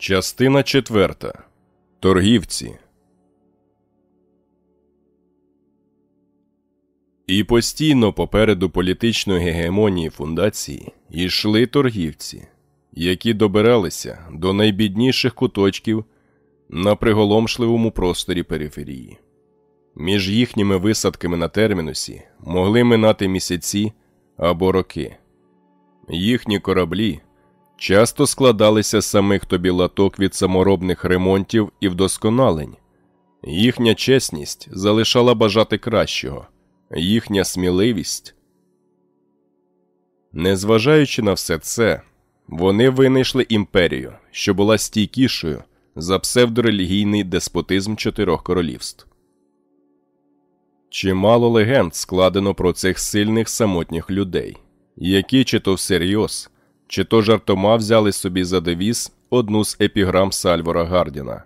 Частина четверта. Торгівці. І постійно попереду політичної гегемонії фундації йшли торгівці, які добиралися до найбідніших куточків на приголомшливому просторі периферії. Між їхніми висадками на термінусі могли минати місяці або роки. Їхні кораблі часто складалися з самих тобі латок від саморобних ремонтів і вдосконалень. Їхня чесність залишала бажати кращого, їхня сміливість. Незважаючи на все це, вони винайшли імперію, що була стійкішою за псевдорелігійний деспотизм чотирьох королівств. Чимало легенд складено про цих сильних самотніх людей, які чи то всерйоз, чи то жартома взяли собі за девіз одну з епіграм Сальвора Гардіна.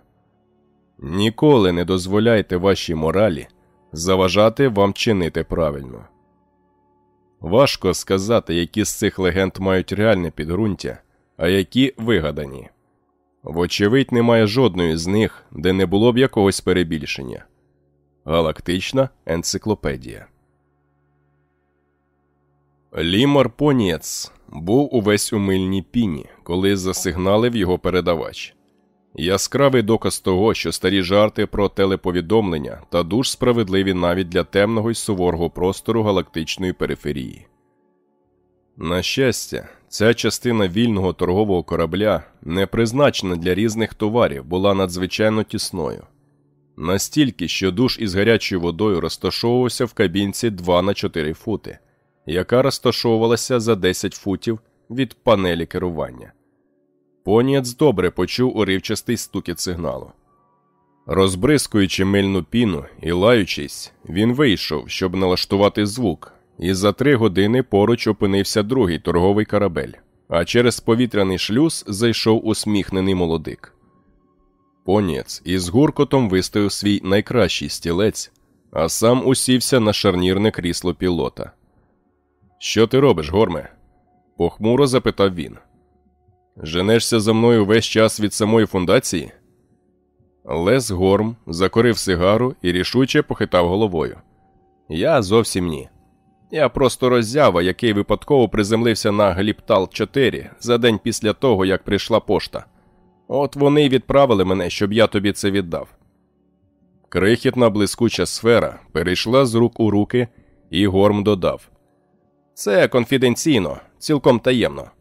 Ніколи не дозволяйте вашій моралі заважати вам чинити правильно. Важко сказати, які з цих легенд мають реальне підґрунтя, а які вигадані. Вочевидь, немає жодної з них, де не було б якогось перебільшення. Галактична енциклопедія. Лімар Понієц був увесь у мильній піні, коли засигналив його передавач. Яскравий доказ того, що старі жарти про телеповідомлення та душ справедливі навіть для темного й суворого простору галактичної периферії. На щастя, ця частина вільного торгового корабля, не призначена для різних товарів, була надзвичайно тісною. Настільки, що душ із гарячою водою розташовувався в кабінці 2 на 4 фути, яка розташовувалася за 10 футів від панелі керування. Понієць добре почув уривчастий стукіт сигналу. Розбризкуючи мильну піну і лаючись, він вийшов, щоб налаштувати звук, і за три години поруч опинився другий торговий корабель, а через повітряний шлюз зайшов усміхнений молодик. Понієць із гуркотом виставив свій найкращий стілець, а сам усівся на шарнірне крісло пілота. Що ти робиш, горме? похмуро запитав він. Женешся за мною весь час від самої фундації? Лес Горм закорив сигару і рішуче похитав головою. Я зовсім ні. Я просто роззява, який випадково приземлився на Гліптал 4 за день після того, як прийшла пошта. От вони й відправили мене, щоб я тобі це віддав. Крихітна блискуча сфера перейшла з рук у руки, і Горм додав: Це конфіденційно, цілком таємно.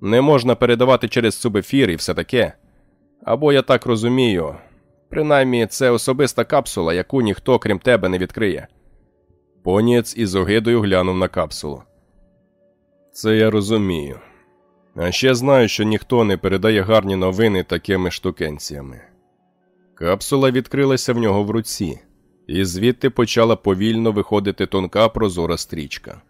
Не можна передавати через субефір і все таке. Або я так розумію, принаймні це особиста капсула, яку ніхто крім тебе не відкриє. Понієць із огидою глянув на капсулу. Це я розумію. А ще знаю, що ніхто не передає гарні новини такими штукенціями. Капсула відкрилася в нього в руці, і звідти почала повільно виходити тонка прозора стрічка.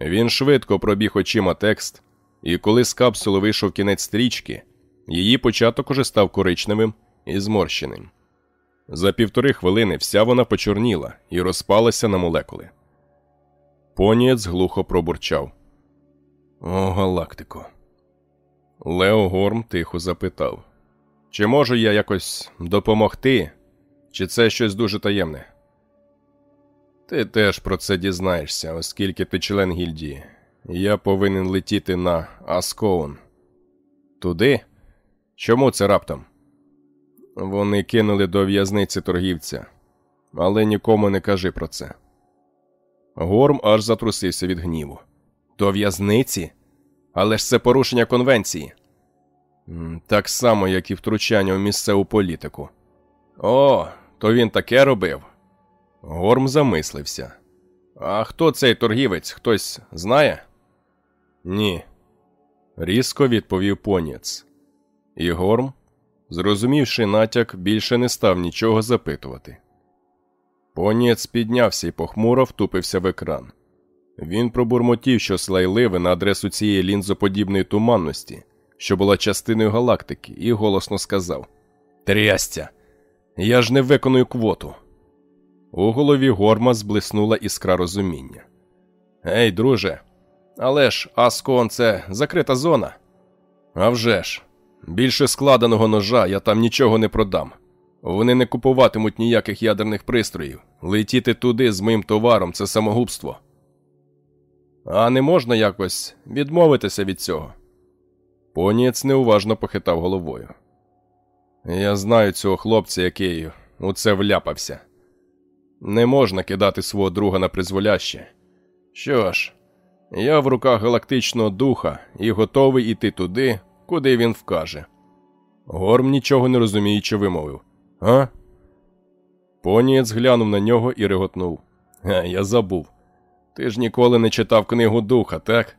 Він швидко пробіг очима текст, і коли з капсули вийшов кінець стрічки, її початок уже став коричневим і зморщеним. За півтори хвилини вся вона почорніла і розпалася на молекули. Понієць глухо пробурчав. О, галактико. Лео Горм тихо запитав: Чи можу я якось допомогти, чи це щось дуже таємне? Ти теж про це дізнаєшся, оскільки ти член гільдії. Я повинен летіти на Аскоун. Туди? Чому це раптом? Вони кинули до в'язниці торгівця, але нікому не кажи про це. Горм аж затрусився від гніву. До в'язниці? Але ж це порушення конвенції. Так само, як і втручання у місцеву політику. О, то він таке робив. Горм замислився. А хто цей торгівець? Хтось знає? Ні. Різко відповів поніц. І Горм, зрозумівши натяк, більше не став нічого запитувати. Поніц піднявся і похмуро втупився в екран. Він пробурмотів щось лайливе на адресу цієї лінзоподібної туманності, що була частиною галактики, і голосно сказав: Трястя! Я ж не виконую квоту. У голові горма зблиснула іскра розуміння. Ей, друже, але ж Аскон це закрита зона. «А вже ж! Більше складеного ножа я там нічого не продам. Вони не купуватимуть ніяких ядерних пристроїв. Летіти туди з моїм товаром це самогубство. А не можна якось відмовитися від цього. Понієць неуважно похитав головою. Я знаю цього хлопця, який у це вляпався. Не можна кидати свого друга на призволяще. Що ж, я в руках галактичного духа і готовий іти туди, куди він вкаже. Горм нічого не розуміючи, вимовив. А? Понієць глянув на нього і реготнув. А, я забув. Ти ж ніколи не читав книгу духа, так?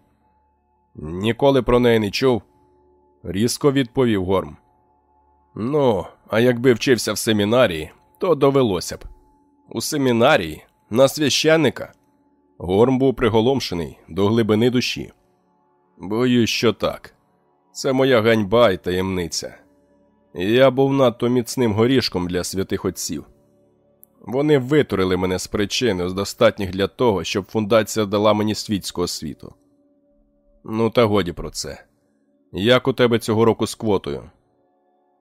Ніколи про неї не чув? різко відповів Горм. Ну, а якби вчився в семінарії, то довелося б. У семінарії на священника. Горм був приголомшений до глибини душі. Боюсь, що так. Це моя ганьба і таємниця. Я був надто міцним горішком для святих отців. Вони витурили мене з причини, достатніх для того, щоб фундація дала мені світського світу. Ну, та годі про це. Як у тебе цього року з квотою?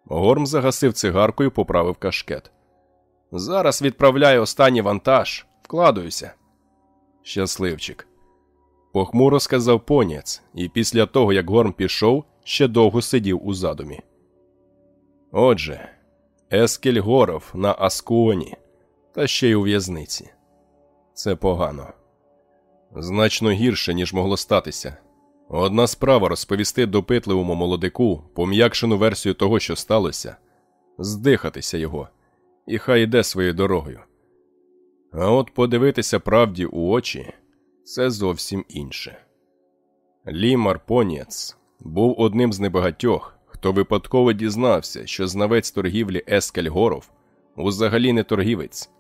Горм загасив цигарку і поправив кашкет. Зараз відправляю останній вантаж, вкладуюся. Щасливчик. Похмуро сказав поняць, і після того, як Горм пішов, ще довго сидів у задумі. Отже, Ескель Горов на Аскуоні, та ще й у в'язниці. Це погано. Значно гірше, ніж могло статися. Одна справа розповісти допитливому молодику пом'якшену версію того, що сталося, здихатися його, і хай йде своєю дорогою. А от подивитися правді у очі це зовсім інше. Лі Марпоніец був одним з небагатьох, хто випадково дізнався, що знавець торгівлі Ескель Горов взагалі не торгівець,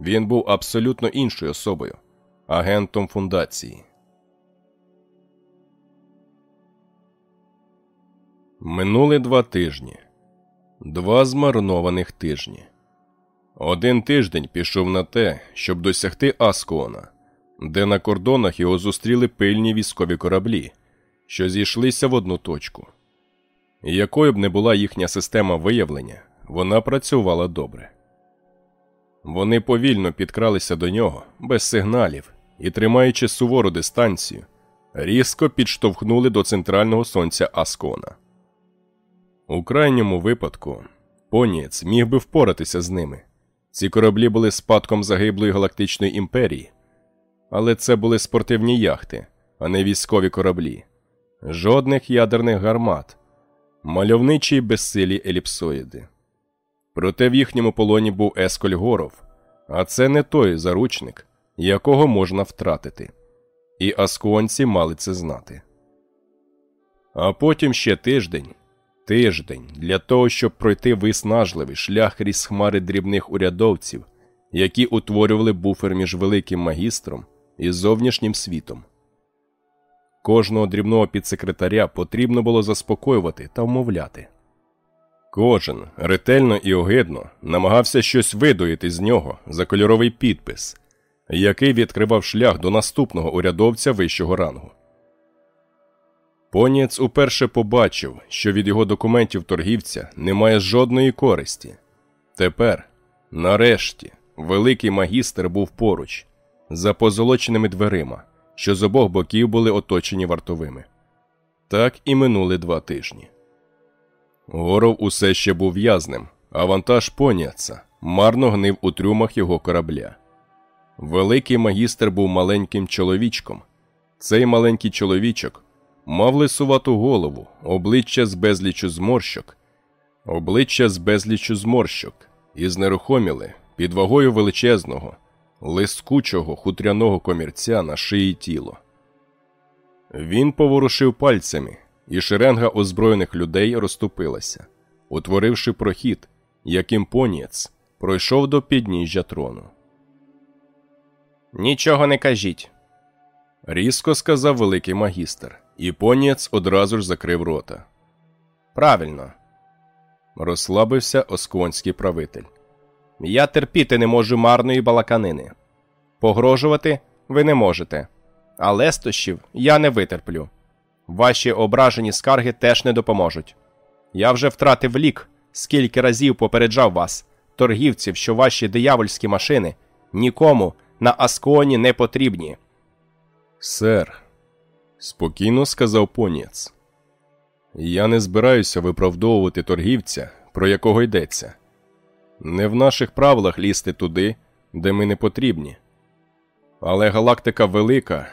він був абсолютно іншою особою, агентом фундації. Минули два тижні, два змарнованих тижні. Один тиждень пішов на те, щоб досягти Аскона, де на кордонах його зустріли пильні військові кораблі, що зійшлися в одну точку. Якою б не була їхня система виявлення, вона працювала добре. Вони повільно підкралися до нього без сигналів і, тримаючи сувору дистанцію, різко підштовхнули до центрального сонця Аскона. У крайньому випадку Понієць міг би впоратися з ними. Ці кораблі були спадком загиблої галактичної імперії, але це були спортивні яхти, а не військові кораблі, жодних ядерних гармат, мальовничі й безсилі еліпсоїди. Проте в їхньому полоні був Есколь Горов, а це не той заручник, якого можна втратити. І асконці мали це знати. А потім ще тиждень, тиждень для того, щоб пройти виснажливий шлях крізь хмари дрібних урядовців, які утворювали буфер між великим магістром і зовнішнім світом. Кожного дрібного підсекретаря потрібно було заспокоювати та вмовляти. Кожен ретельно і огидно намагався щось видоїти з нього за кольоровий підпис, який відкривав шлях до наступного урядовця вищого рангу. Понієць уперше побачив, що від його документів торгівця немає жодної користі. Тепер, нарешті, великий магістр був поруч, за позолоченими дверима, що з обох боків були оточені вартовими. Так і минули два тижні. Горов усе ще був в'язнем, а вантаж поняца марно гнив у трюмах його корабля. Великий магістр був маленьким чоловічком. Цей маленький чоловічок мав лисувату голову, обличчя з безлічу зморщок, обличчя з безлічу зморщок, і знерухоміли під вагою величезного, лискучого хутряного комірця на шиї тіло. Він поворушив пальцями, і шеренга озброєних людей розступилася, утворивши прохід, яким понієць пройшов до підніжжя трону. Нічого не кажіть, різко сказав великий магістр, і понієць одразу ж закрив рота. Правильно, розслабився осконський правитель. Я терпіти не можу марної балаканини. Погрожувати ви не можете, а лестощів я не витерплю. Ваші ображені скарги теж не допоможуть. Я вже втратив лік, скільки разів попереджав вас, торгівців, що ваші диявольські машини нікому на Асконі не потрібні. Сер, спокійно сказав поніц. Я не збираюся виправдовувати торгівця, про якого йдеться. Не в наших правилах лізти туди, де ми не потрібні. Але галактика велика,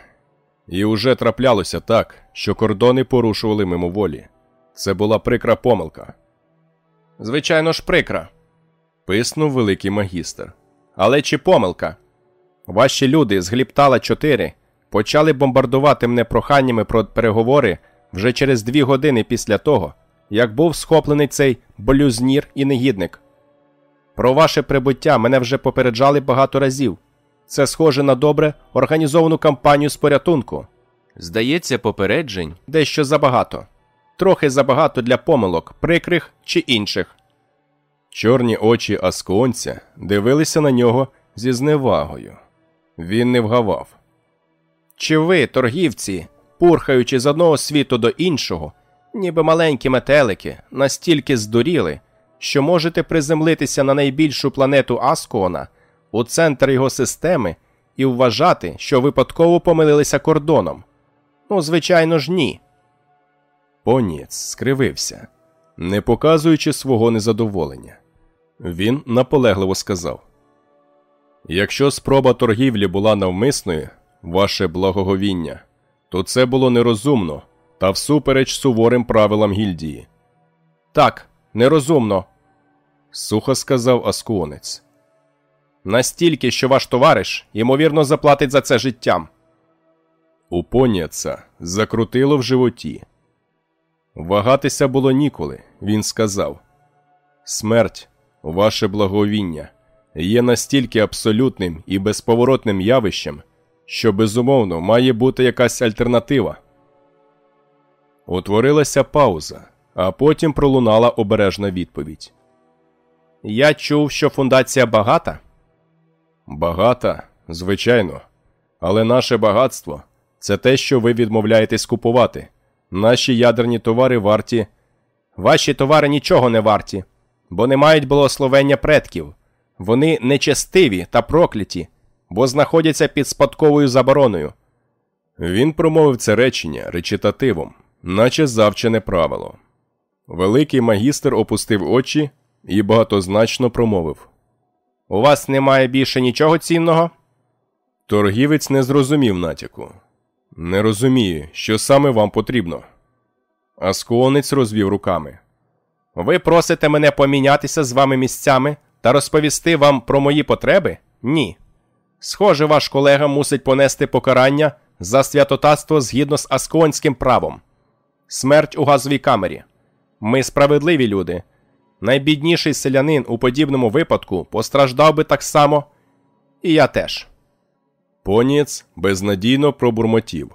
і уже траплялося так, що кордони порушували мимоволі. Це була прикра помилка. Звичайно ж, прикра. Писнув великий магістр. Але чи помилка? Ваші люди з Гліптала 4 почали бомбардувати мене проханнями про переговори вже через дві години після того, як був схоплений цей блюзнір і негідник. Про ваше прибуття мене вже попереджали багато разів. Це схоже на добре організовану кампанію з порятунку. Здається, попереджень дещо забагато, трохи забагато для помилок, прикрих чи інших. Чорні очі Асконця дивилися на нього зі зневагою. Він не вгавав. Чи ви, торгівці, пурхаючи з одного світу до іншого, ніби маленькі метелики, настільки здуріли, що можете приземлитися на найбільшу планету Аскона, у центр його системи, і вважати, що випадково помилилися кордоном? Ну, звичайно ж, ні. Поніц скривився, не показуючи свого незадоволення. Він наполегливо сказав: Якщо спроба торгівлі була навмисною, ваше благоговіння, то це було нерозумно та всупереч суворим правилам гільдії. Так, нерозумно, сухо сказав Аскуонець. Настільки, що ваш товариш, ймовірно, заплатить за це життям. У закрутило в животі. Вагатися було ніколи, він сказав. Смерть, ваше благовіння, є настільки абсолютним і безповоротним явищем, що безумовно має бути якась альтернатива. Утворилася пауза, а потім пролунала обережна відповідь. Я чув, що фундація багата. Багата, звичайно, але наше багатство це те, що ви відмовляєтесь купувати. Наші ядерні товари варті. Ваші товари нічого не варті, бо не мають благословення предків. Вони нечестиві та прокляті, бо знаходяться під спадковою забороною. Він промовив це речення речитативом, наче завчене правило. Великий магістр опустив очі і багатозначно промовив У вас немає більше нічого цінного? Торгівець не зрозумів натяку. Не розумію, що саме вам потрібно. Асконець розвів руками. Ви просите мене помінятися з вами місцями та розповісти вам про мої потреби? Ні. Схоже, ваш колега мусить понести покарання за святотатство згідно з асконським правом. Смерть у газовій камері. Ми справедливі люди. Найбідніший селянин у подібному випадку постраждав би так само, і я теж. Поніц безнадійно пробурмотів.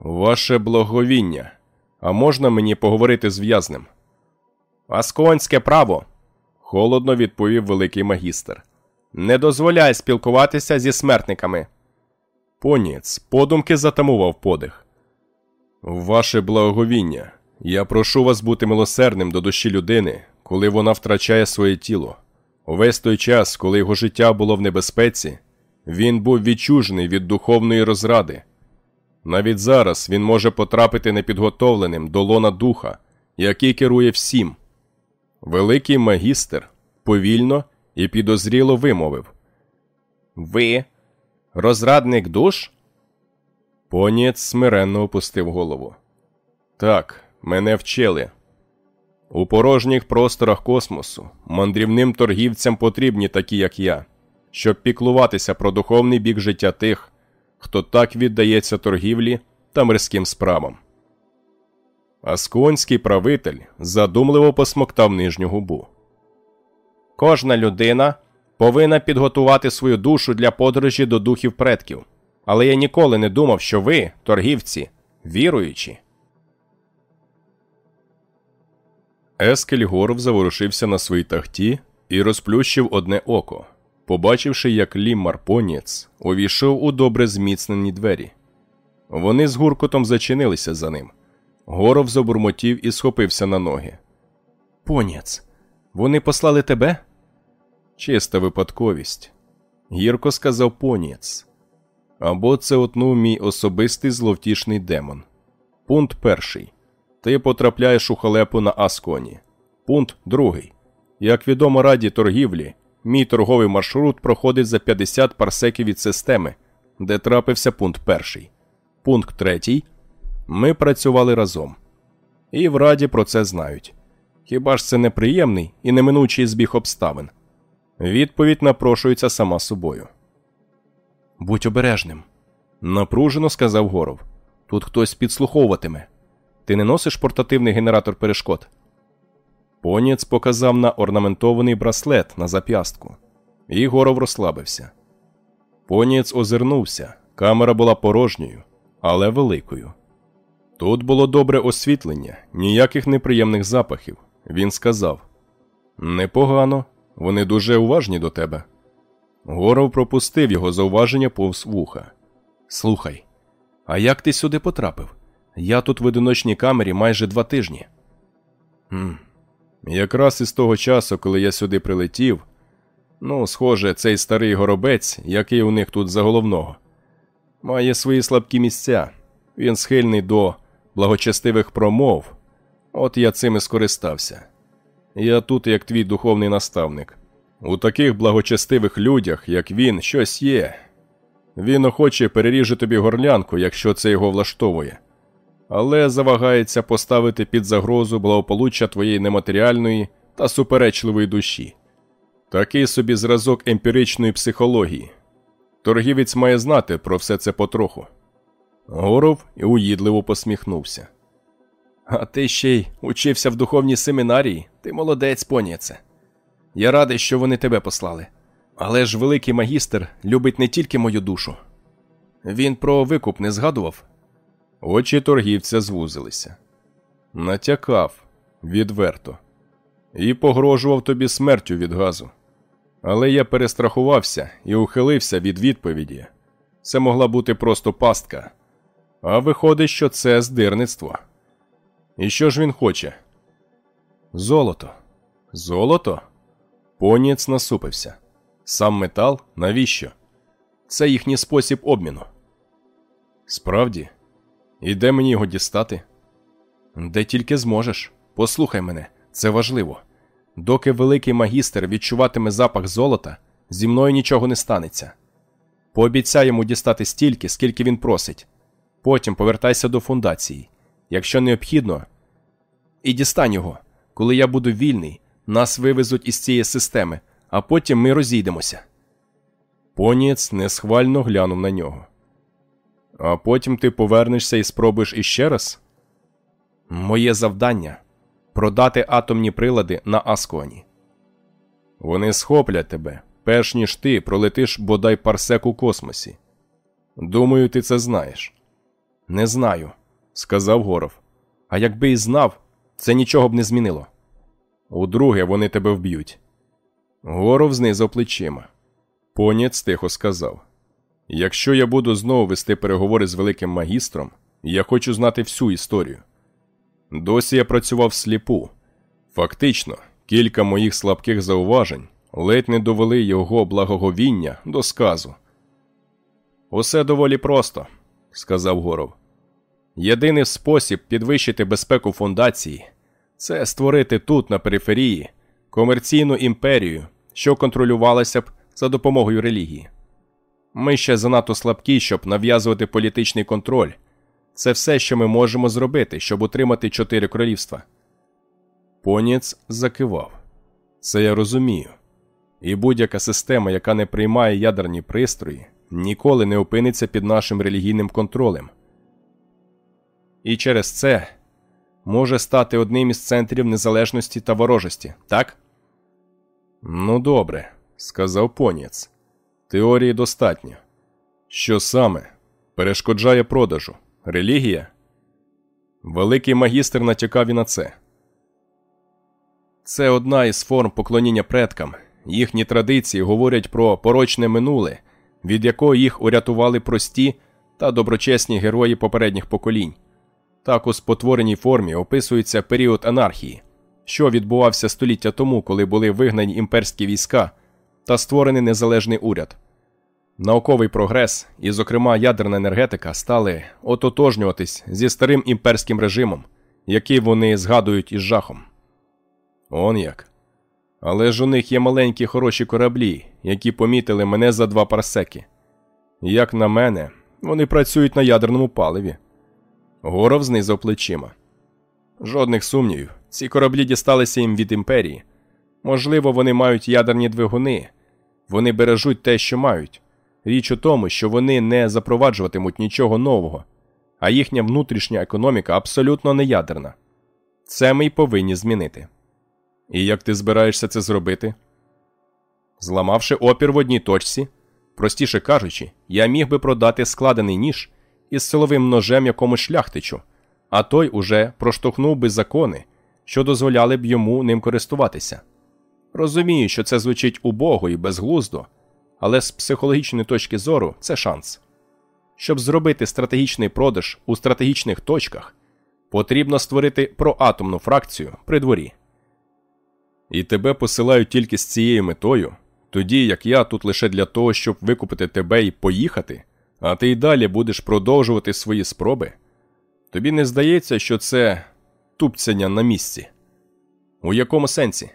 Ваше благовіння. А можна мені поговорити з в'язнем? Асконське право, холодно відповів великий магістр. Не дозволяє спілкуватися зі смертниками. Поніц подумки затамував подих. Ваше благовіння. Я прошу вас бути милосердним до душі людини, коли вона втрачає своє тіло. Увесь той час, коли його життя було в небезпеці, він був відчужений від духовної розради. Навіть зараз він може потрапити непідготовленим до лона духа, який керує всім. Великий магістр повільно і підозріло вимовив Ви розрадник душ? Понієць смиренно опустив голову. Так, мене вчили. У порожніх просторах космосу мандрівним торгівцям потрібні такі, як я, щоб піклуватися про духовний бік життя тих, хто так віддається торгівлі та мирським справам. Асконський правитель задумливо посмоктав нижню губу. Кожна людина повинна підготувати свою душу для подорожі до духів предків. Але я ніколи не думав, що ви, торгівці, віруючі. Ескель заворушився на своїй тахті і розплющив одне око, побачивши, як ліммар Поніц увійшов у добре зміцнені двері. Вони з гуркотом зачинилися за ним. Горов забурмотів і схопився на ноги. Поніц, вони послали тебе? Чиста випадковість. Гірко сказав поніц. Або це отнув мій особистий зловтішний демон. Пункт перший. Ти потрапляєш у халепу на Асконі. Пункт другий. Як відомо раді торгівлі, мій торговий маршрут проходить за 50 парсеків від системи, де трапився пункт перший. Пункт третій. Ми працювали разом. І в раді про це знають. Хіба ж це неприємний і неминучий збіг обставин? Відповідь напрошується сама собою. Будь обережним, Напружено сказав Горов. тут хтось підслуховуватиме. Ти не носиш портативний генератор перешкод? Поніц показав на орнаментований браслет на зап'ястку. І Горов розслабився. Поніц озирнувся. Камера була порожньою, але великою. Тут було добре освітлення, ніяких неприємних запахів. Він сказав: Непогано, вони дуже уважні до тебе. Горов пропустив його зауваження повз вуха. Слухай, а як ти сюди потрапив? Я тут в одиночній камері майже два тижні. Хм. Якраз із того часу, коли я сюди прилетів, ну, схоже, цей старий горобець, який у них тут за головного, має свої слабкі місця. Він схильний до благочестивих промов. От я цим і скористався. Я тут, як твій духовний наставник. У таких благочестивих людях, як він, щось є. Він охоче переріже тобі горлянку, якщо це його влаштовує, але завагається поставити під загрозу благополуччя твоєї нематеріальної та суперечливої душі. Такий собі зразок емпіричної психології. Торгівець має знати про все це потроху. Горов і уїдливо посміхнувся. А ти ще й учився в духовній семінарії, ти молодець, поніце. Я радий, що вони тебе послали. Але ж великий магістр любить не тільки мою душу. Він про викуп не згадував. Очі торгівця звузилися. Натякав відверто і погрожував тобі смертю від газу. Але я перестрахувався і ухилився від відповіді. Це могла бути просто пастка. А виходить, що це здирництво. І що ж він хоче? Золото. Золото? Поніц насупився. Сам метал? Навіщо? Це їхній спосіб обміну. Справді, і де мені його дістати? Де тільки зможеш. Послухай мене, це важливо. Доки великий магістр відчуватиме запах золота, зі мною нічого не станеться. Пообіцяй йому дістати стільки, скільки він просить. Потім повертайся до фундації. Якщо необхідно, і дістань його. Коли я буду вільний, нас вивезуть із цієї системи, а потім ми розійдемося. Понієць несхвально глянув на нього. А потім ти повернешся і спробуєш іще раз? Моє завдання продати атомні прилади на Асконі. Вони схоплять тебе, перш ніж ти пролетиш бодай парсек у космосі. Думаю, ти це знаєш. Не знаю, сказав Горов. А якби і знав, це нічого б не змінило. Удруге, вони тебе вб'ють. Горов знизав плечима. Поніц тихо сказав: Якщо я буду знову вести переговори з великим магістром, я хочу знати всю історію. Досі я працював сліпу. Фактично, кілька моїх слабких зауважень ледь не довели його благоговіння до сказу. Усе доволі просто, сказав Горов. Єдиний спосіб підвищити безпеку фундації це створити тут, на периферії, комерційну імперію, що контролювалася б за допомогою релігії. Ми ще занадто слабкі, щоб нав'язувати політичний контроль. Це все, що ми можемо зробити, щоб утримати чотири королівства. Поніц закивав. Це я розумію. І будь-яка система, яка не приймає ядерні пристрої, ніколи не опиниться під нашим релігійним контролем. І через це може стати одним із центрів незалежності та ворожості, так? Ну, добре, сказав Поніц. Теорії достатньо. Що саме перешкоджає продажу? Релігія? Великий магістр натякав і на це. Це одна із форм поклоніння предкам. Їхні традиції говорять про порочне минуле, від якого їх урятували прості та доброчесні герої попередніх поколінь. Так у спотвореній формі описується період анархії, що відбувався століття тому, коли були вигнані імперські війська та створений незалежний уряд. Науковий прогрес, і, зокрема, ядерна енергетика, стали ототожнюватись зі старим імперським режимом, який вони згадують із жахом. Он як. Але ж у них є маленькі хороші кораблі, які помітили мене за два парсеки. Як на мене, вони працюють на ядерному паливі. Горов знизав плечима. Жодних сумнівів, ці кораблі дісталися їм від імперії. Можливо, вони мають ядерні двигуни, вони бережуть те, що мають. Річ у тому, що вони не запроваджуватимуть нічого нового, а їхня внутрішня економіка абсолютно не ядерна. Це ми й повинні змінити. І як ти збираєшся це зробити? Зламавши опір в одній точці, простіше кажучи, я міг би продати складений ніж із силовим ножем якомусь шляхтичу, а той уже проштовхнув би закони, що дозволяли б йому ним користуватися. Розумію, що це звучить убого і безглуздо, але з психологічної точки зору це шанс. Щоб зробити стратегічний продаж у стратегічних точках, потрібно створити проатомну фракцію при дворі. І тебе посилають тільки з цією метою, тоді як я тут лише для того, щоб викупити тебе і поїхати, а ти й далі будеш продовжувати свої спроби. Тобі не здається, що це тупцяння на місці? У якому сенсі?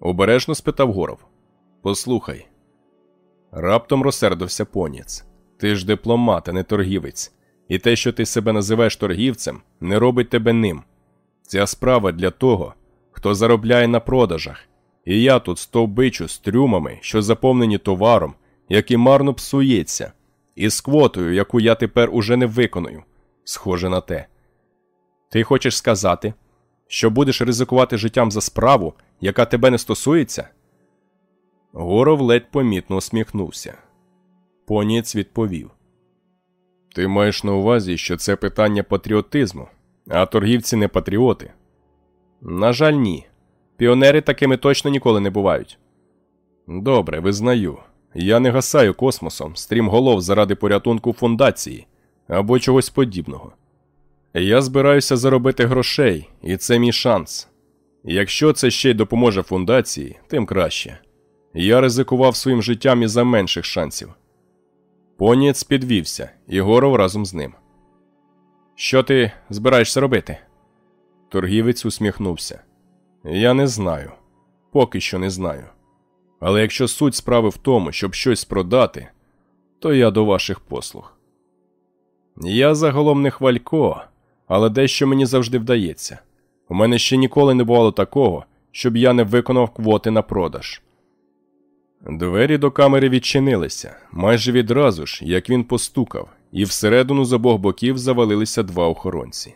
Обережно спитав Горов. Послухай. Раптом розсердився поніц. Ти ж дипломат, а не торгівець, і те, що ти себе називаєш торгівцем, не робить тебе ним. Ця справа для того, хто заробляє на продажах, і я тут стовбичу з трюмами, що заповнені товаром, який марно псується, і з квотою, яку я тепер уже не виконую. Схоже на те. Ти хочеш сказати, що будеш ризикувати життям за справу, яка тебе не стосується? Горов ледь помітно усміхнувся. Поніц відповів: Ти маєш на увазі, що це питання патріотизму, а торгівці не патріоти. На жаль, ні. Піонери такими точно ніколи не бувають. Добре, визнаю. Я не гасаю космосом, стрімголов заради порятунку фундації або чогось подібного. Я збираюся заробити грошей, і це мій шанс. Якщо це ще й допоможе фундації, тим краще. Я ризикував своїм життям і за менших шансів. Понієць підвівся, і Горов разом з ним. Що ти збираєшся робити? Торгівець усміхнувся. Я не знаю, поки що не знаю. Але якщо суть справи в тому, щоб щось продати, то я до ваших послуг. Я загалом не хвалько, але дещо мені завжди вдається. У мене ще ніколи не бувало такого, щоб я не виконав квоти на продаж. Двері до камери відчинилися майже відразу ж, як він постукав, і всередину з обох боків завалилися два охоронці.